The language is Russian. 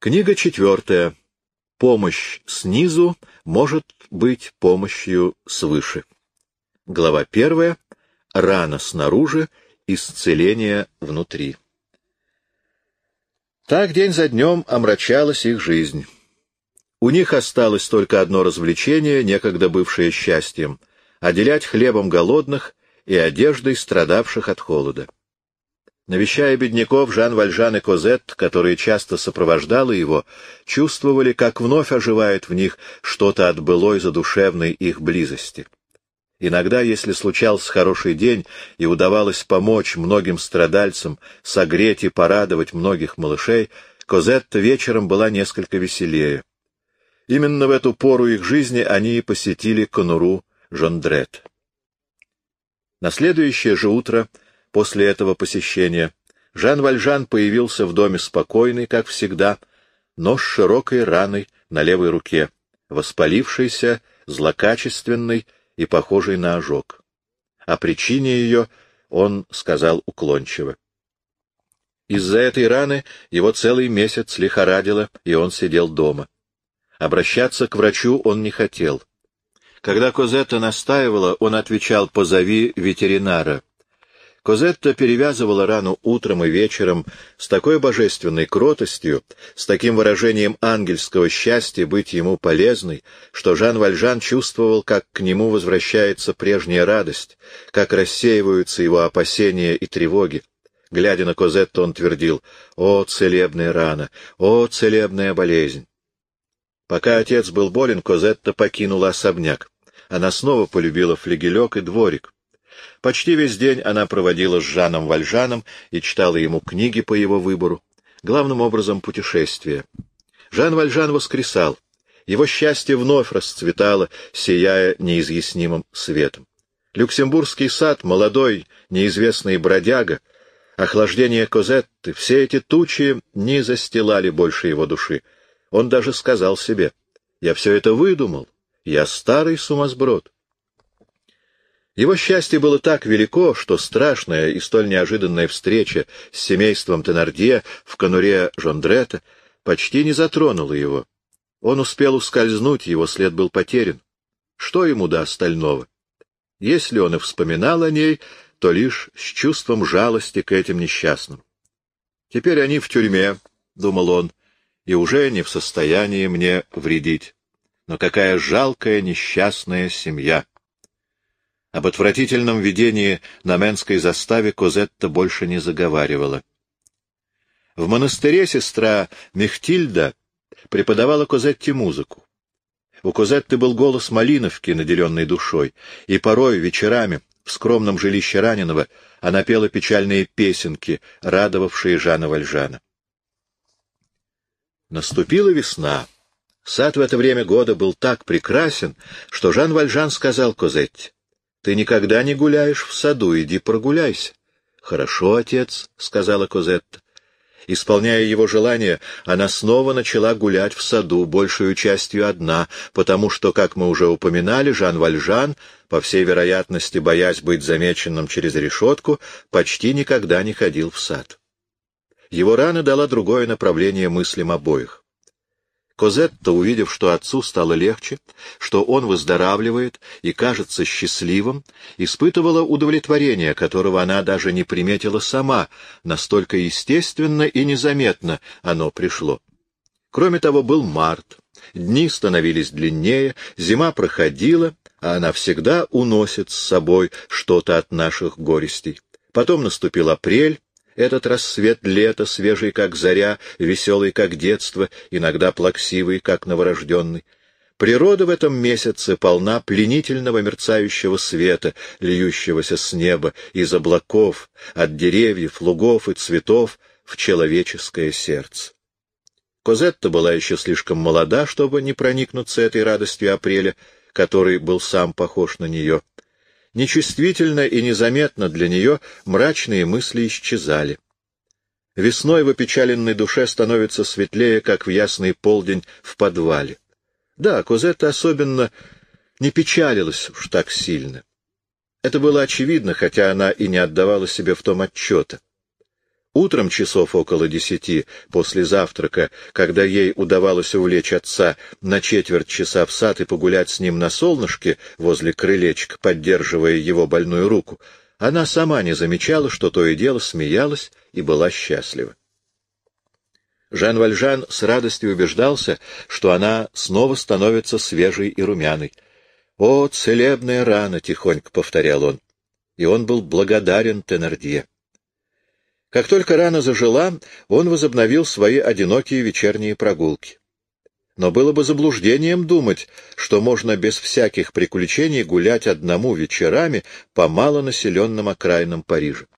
Книга четвертая. Помощь снизу может быть помощью свыше. Глава первая. Рана снаружи, исцеление внутри. Так день за днем омрачалась их жизнь. У них осталось только одно развлечение, некогда бывшее счастьем — отделять хлебом голодных и одеждой страдавших от холода. Навещая бедняков, Жан Вальжан и Козет, которые часто сопровождали его, чувствовали, как вновь оживает в них что-то от былой задушевной их близости. Иногда, если случался хороший день и удавалось помочь многим страдальцам, согреть и порадовать многих малышей, Козетта вечером была несколько веселее. Именно в эту пору их жизни они и посетили конуру Жондрет. На следующее же утро После этого посещения Жан Вальжан появился в доме спокойный, как всегда, но с широкой раной на левой руке, воспалившейся, злокачественной и похожей на ожог. О причине ее он сказал уклончиво. Из-за этой раны его целый месяц лихорадило, и он сидел дома. Обращаться к врачу он не хотел. Когда Козетта настаивала, он отвечал «позови ветеринара». Козетта перевязывала рану утром и вечером с такой божественной кротостью, с таким выражением ангельского счастья быть ему полезной, что Жан Вальжан чувствовал, как к нему возвращается прежняя радость, как рассеиваются его опасения и тревоги. Глядя на Козетту, он твердил «О, целебная рана! О, целебная болезнь!» Пока отец был болен, Козетта покинула особняк. Она снова полюбила флегелек и дворик. Почти весь день она проводила с Жаном Вальжаном и читала ему книги по его выбору, главным образом путешествия. Жан Вальжан воскресал. Его счастье вновь расцветало, сияя неизъяснимым светом. Люксембургский сад, молодой, неизвестный бродяга, охлаждение Козетты, все эти тучи не застилали больше его души. Он даже сказал себе, «Я все это выдумал, я старый сумасброд». Его счастье было так велико, что страшная и столь неожиданная встреча с семейством Тенардье в конуре Жондрета почти не затронула его. Он успел ускользнуть, его след был потерян. Что ему до остального? Если он и вспоминал о ней, то лишь с чувством жалости к этим несчастным. Теперь они в тюрьме, — думал он, — и уже не в состоянии мне вредить. Но какая жалкая несчастная семья! Об отвратительном видении на Менской заставе Козетта больше не заговаривала. В монастыре сестра Мехтильда преподавала Козетте музыку. У Козетты был голос Малиновки, наделенный душой, и порой вечерами в скромном жилище раненого она пела печальные песенки, радовавшие Жана Вальжана. Наступила весна. Сад в это время года был так прекрасен, что Жан Вальжан сказал Козетте, ты никогда не гуляешь в саду, иди прогуляйся. — Хорошо, отец, — сказала Козетта. Исполняя его желание, она снова начала гулять в саду, большую частью одна, потому что, как мы уже упоминали, Жан Вальжан, по всей вероятности, боясь быть замеченным через решетку, почти никогда не ходил в сад. Его рана дала другое направление мыслям обоих. Козетта, увидев, что отцу стало легче, что он выздоравливает и кажется счастливым, испытывала удовлетворение, которого она даже не приметила сама, настолько естественно и незаметно оно пришло. Кроме того, был март, дни становились длиннее, зима проходила, а она всегда уносит с собой что-то от наших горестей. Потом наступил апрель, этот рассвет лета, свежий, как заря, веселый, как детство, иногда плаксивый, как новорожденный. Природа в этом месяце полна пленительного мерцающего света, льющегося с неба, из облаков, от деревьев, лугов и цветов в человеческое сердце. Козетта была еще слишком молода, чтобы не проникнуться этой радостью апреля, который был сам похож на нее. Нечувствительно и незаметно для нее мрачные мысли исчезали. Весной в опечаленной душе становится светлее, как в ясный полдень в подвале. Да, Козетта особенно не печалилась уж так сильно. Это было очевидно, хотя она и не отдавала себе в том отчета. Утром часов около десяти после завтрака, когда ей удавалось увлечь отца на четверть часа в сад и погулять с ним на солнышке возле крылечка, поддерживая его больную руку, она сама не замечала, что то и дело смеялась и была счастлива. Жан Вальжан с радостью убеждался, что она снова становится свежей и румяной. «О, целебная рана!» — тихонько повторял он. И он был благодарен Теннердье. Как только рана зажила, он возобновил свои одинокие вечерние прогулки. Но было бы заблуждением думать, что можно без всяких приключений гулять одному вечерами по малонаселенным окраинам Парижа.